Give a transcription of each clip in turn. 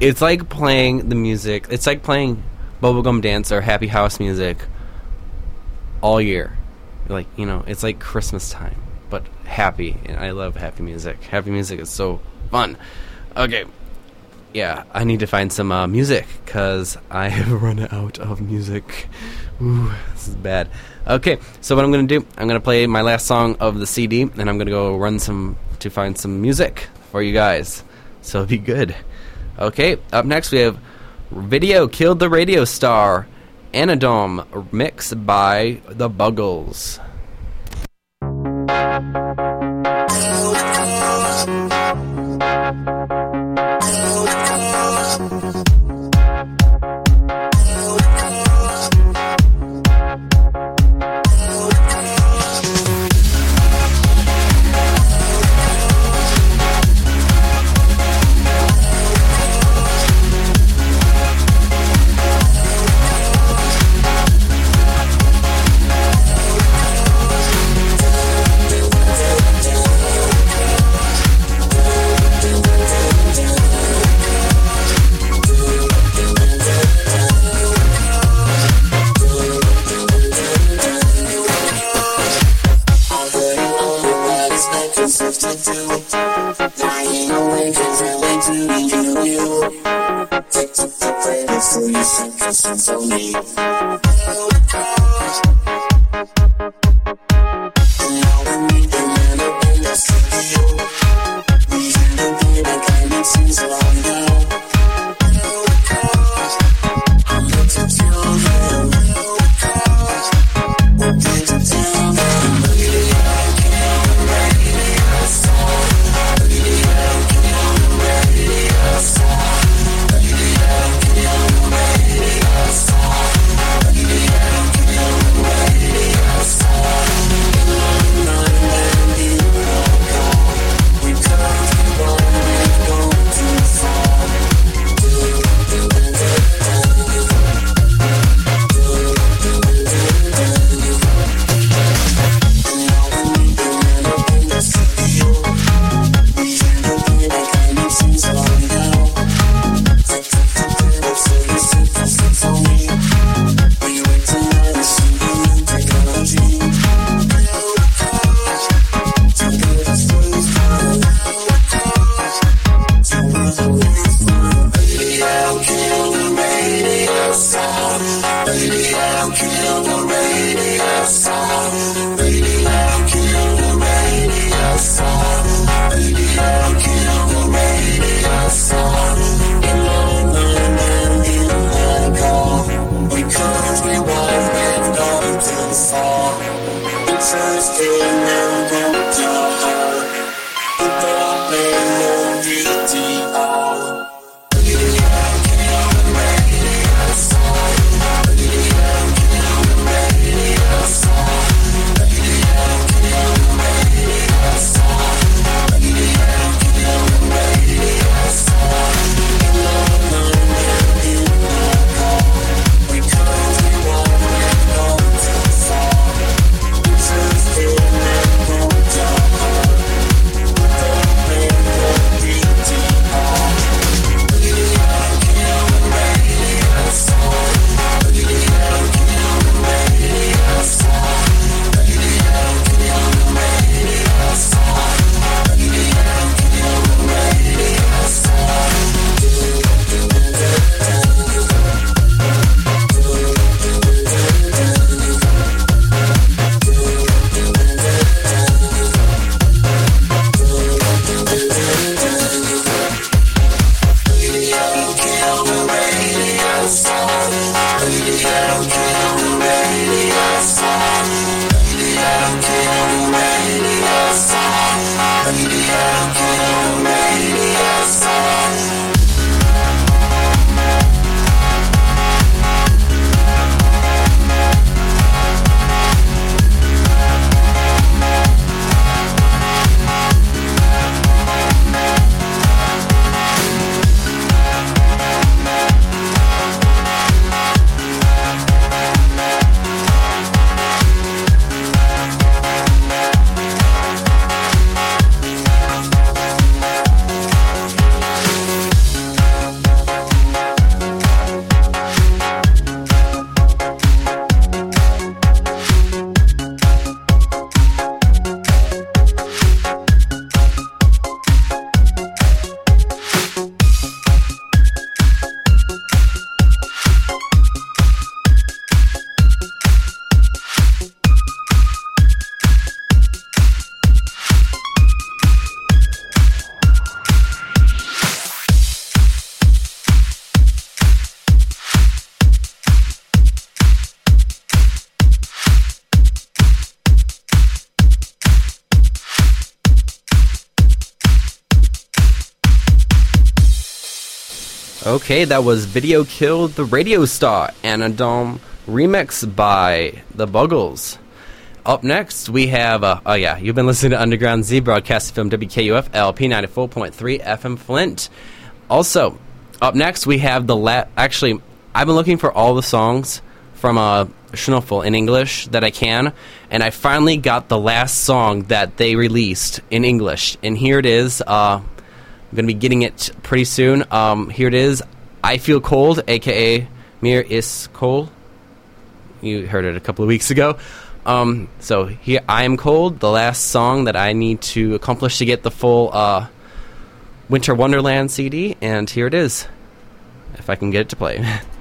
it's like playing the music. It's like playing bubblegum dance or happy house music all year. Like you know, it's like Christmas time, but happy. And I love happy music. Happy music is so fun. Okay, yeah, I need to find some uh, music because I have run out of music. Ooh, this is bad. Okay, so what I'm gonna do? I'm gonna play my last song of the CD, and I'm gonna go run some to find some music for you guys. So be good. Okay, up next we have Video Killed the Radio Star, Anadome, mixed by The Buggles. Kill the radio. Okay, that was Video Killed the Radio Star Anadome remix by The Buggles. Up next, we have, uh, oh yeah, you've been listening to Underground Z broadcast from WKUF LP 94.3 FM Flint. Also, up next, we have the la- actually, I've been looking for all the songs from uh, Schnuffel in English that I can, and I finally got the last song that they released in English, and here it is. Uh, I'm going to be getting it pretty soon. Um, here it is. I Feel Cold, aka Mir is Cold. You heard it a couple of weeks ago. Um, so here, I Am Cold, the last song that I need to accomplish to get the full uh, Winter Wonderland CD, and here it is. If I can get it to play.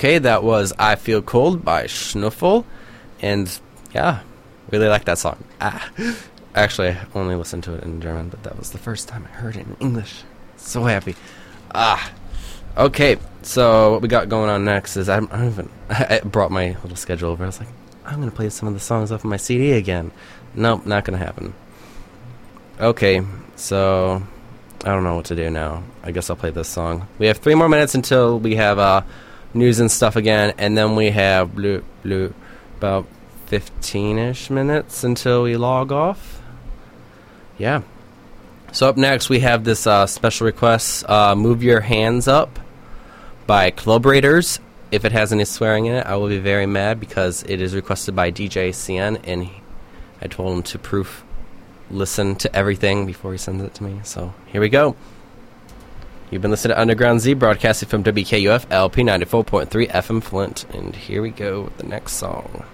Okay, that was I Feel Cold by Schnuffel. And yeah, really like that song. Ah. Actually, I only listened to it in German, but that was the first time I heard it in English. So happy. Ah. Okay, so what we got going on next is I'm, I don't even. I brought my little schedule over. I was like, I'm going to play some of the songs off of my CD again. Nope, not going to happen. Okay, so I don't know what to do now. I guess I'll play this song. We have three more minutes until we have uh, news and stuff again, and then we have about 15 ish minutes until we log off. Yeah. So, up next, we have this uh, special request uh, Move Your Hands Up by Raiders. If it has any swearing in it, I will be very mad because it is requested by DJ CN, and he, I told him to proof listen to everything before he sends it to me. So, here we go. You've been listening to Underground Z, broadcasting from WKUF LP 94.3 FM Flint. And here we go with the next song.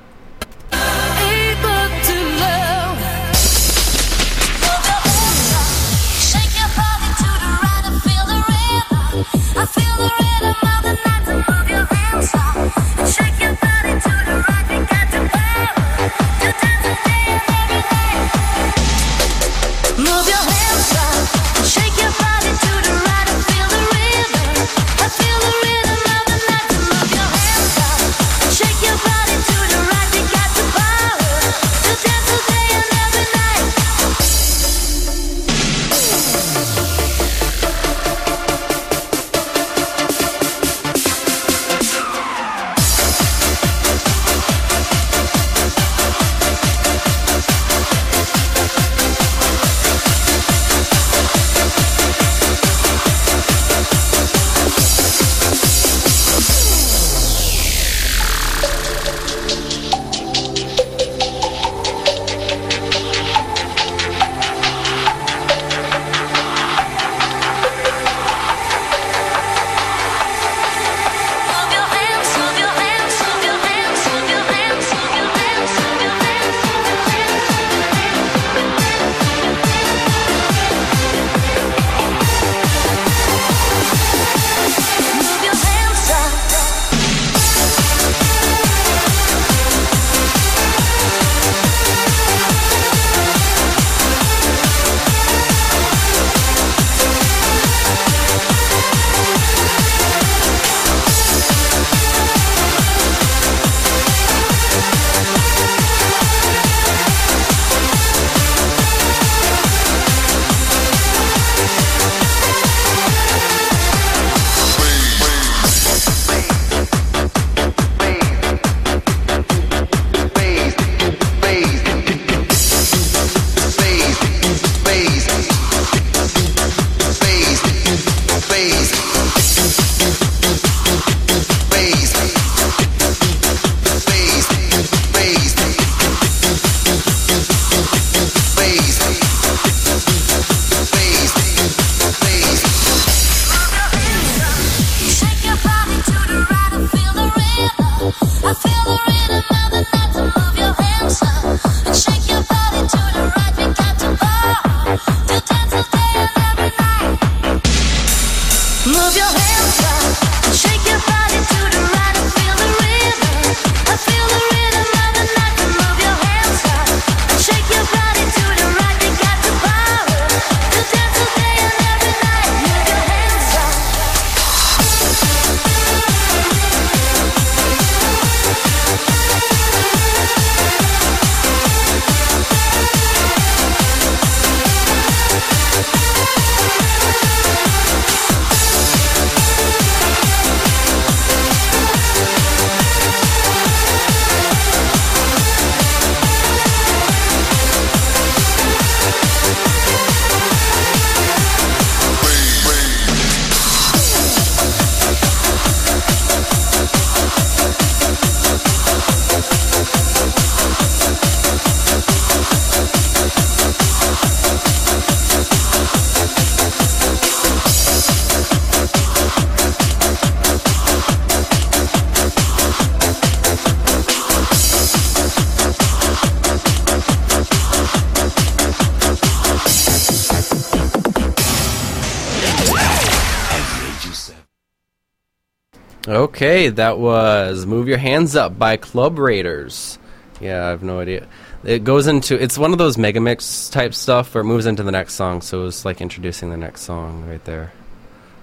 Okay, that was Move Your Hands Up by Club Raiders. Yeah, I have no idea. It goes into it's one of those mega mix type stuff where it moves into the next song, so it was like introducing the next song right there.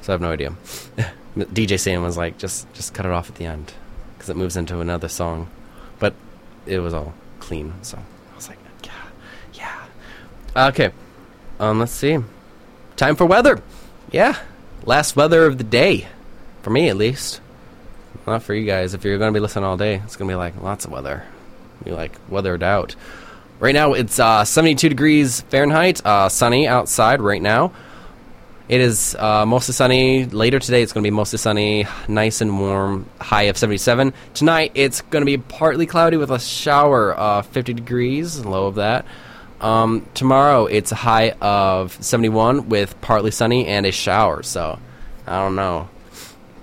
So I have no idea. DJ Sam was like, just just cut it off at the end because it moves into another song, but it was all clean. So I was like, yeah, yeah. Okay, um, let's see. Time for weather. Yeah, last weather of the day, for me at least. Not for you guys. If you're going to be listening all day, it's going to be like lots of weather. We like weathered out. Right now it's uh, 72 degrees Fahrenheit, uh, sunny outside right now. It is uh, mostly sunny. Later today, it's going to be mostly sunny, nice and warm, high of 77. Tonight, it's going to be partly cloudy with a shower, uh, 50 degrees, low of that. Um, tomorrow, it's a high of 71 with partly sunny and a shower. So, I don't know.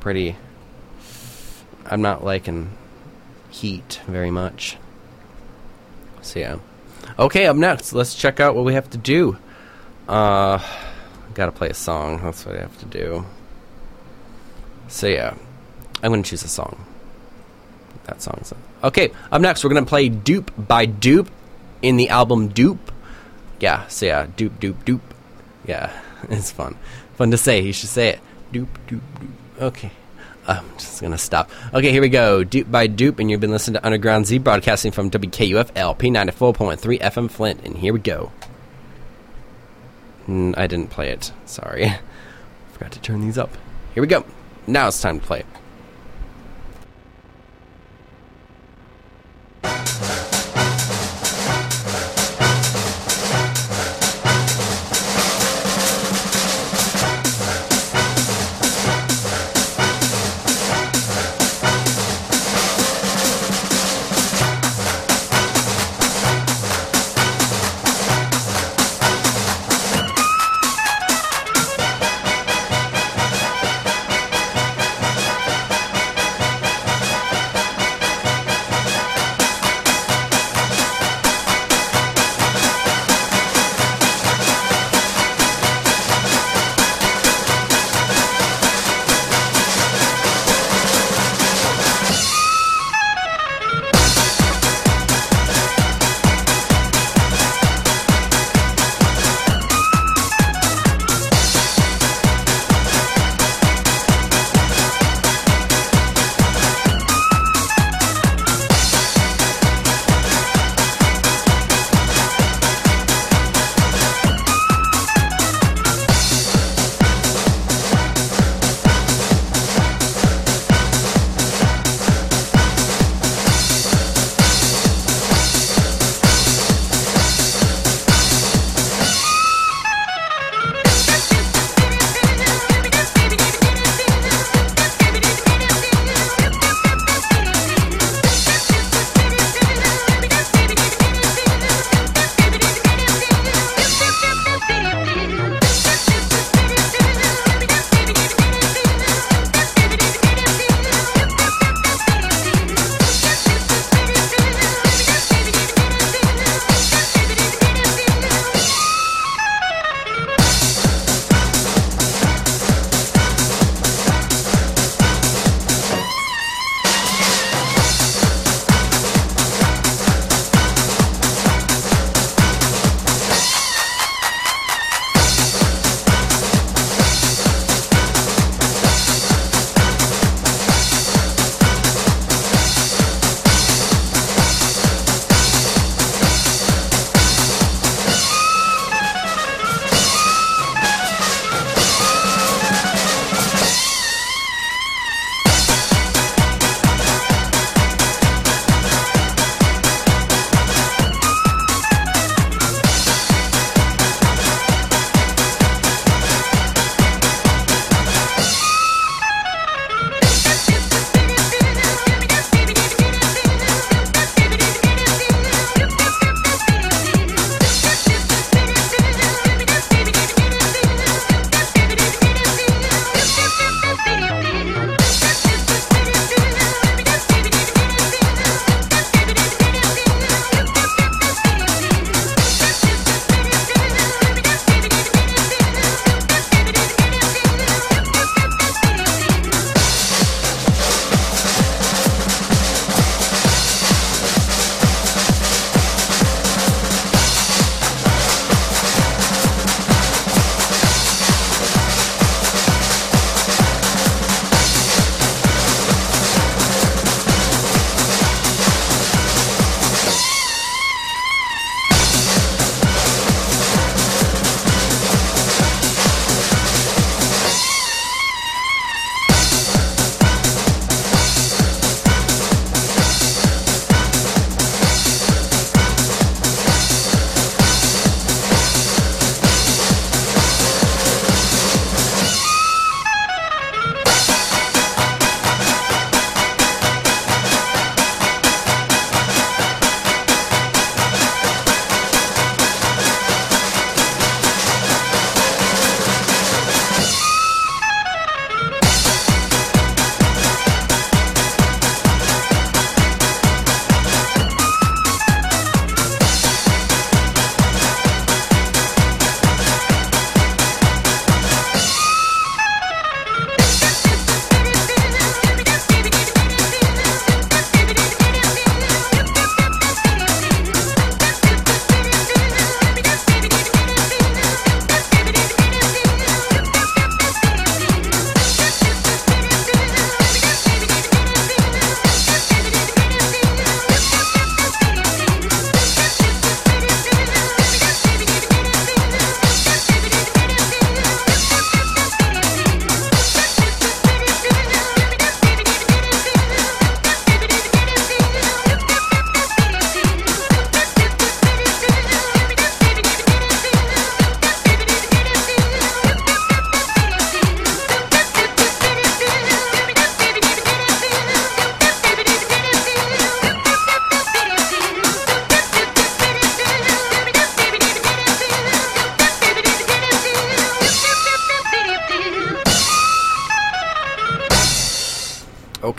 Pretty. I'm not liking heat very much. So, yeah. Okay, up next, let's check out what we have to do. Uh, gotta play a song. That's what I have to do. So yeah, I'm gonna choose a song. That song's okay. Up next, we're gonna play "Dupe" by Dupe in the album "Dupe." Yeah. So yeah, "Dupe, Dupe, Dupe." Yeah, it's fun. Fun to say. You should say it. Dupe, Dupe, Dupe. Okay. I'm just gonna stop. Okay, here we go. Dupe by Dupe, and you've been listening to Underground Z broadcasting from WKUF P94.3 FM Flint, and here we go. Mm, I didn't play it. Sorry. Forgot to turn these up. Here we go. Now it's time to play. Thank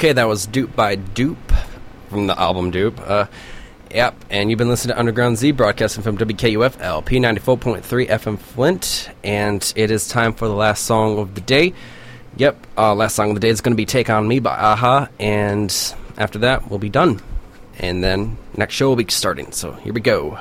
Okay, that was Dupe by Dupe from the album Dupe. Uh, yep, and you've been listening to Underground Z broadcasting from WKUF LP 94.3 FM Flint, and it is time for the last song of the day. Yep, uh, last song of the day is going to be Take On Me by a-ha, and after that, we'll be done. And then next show will be starting, so here we go.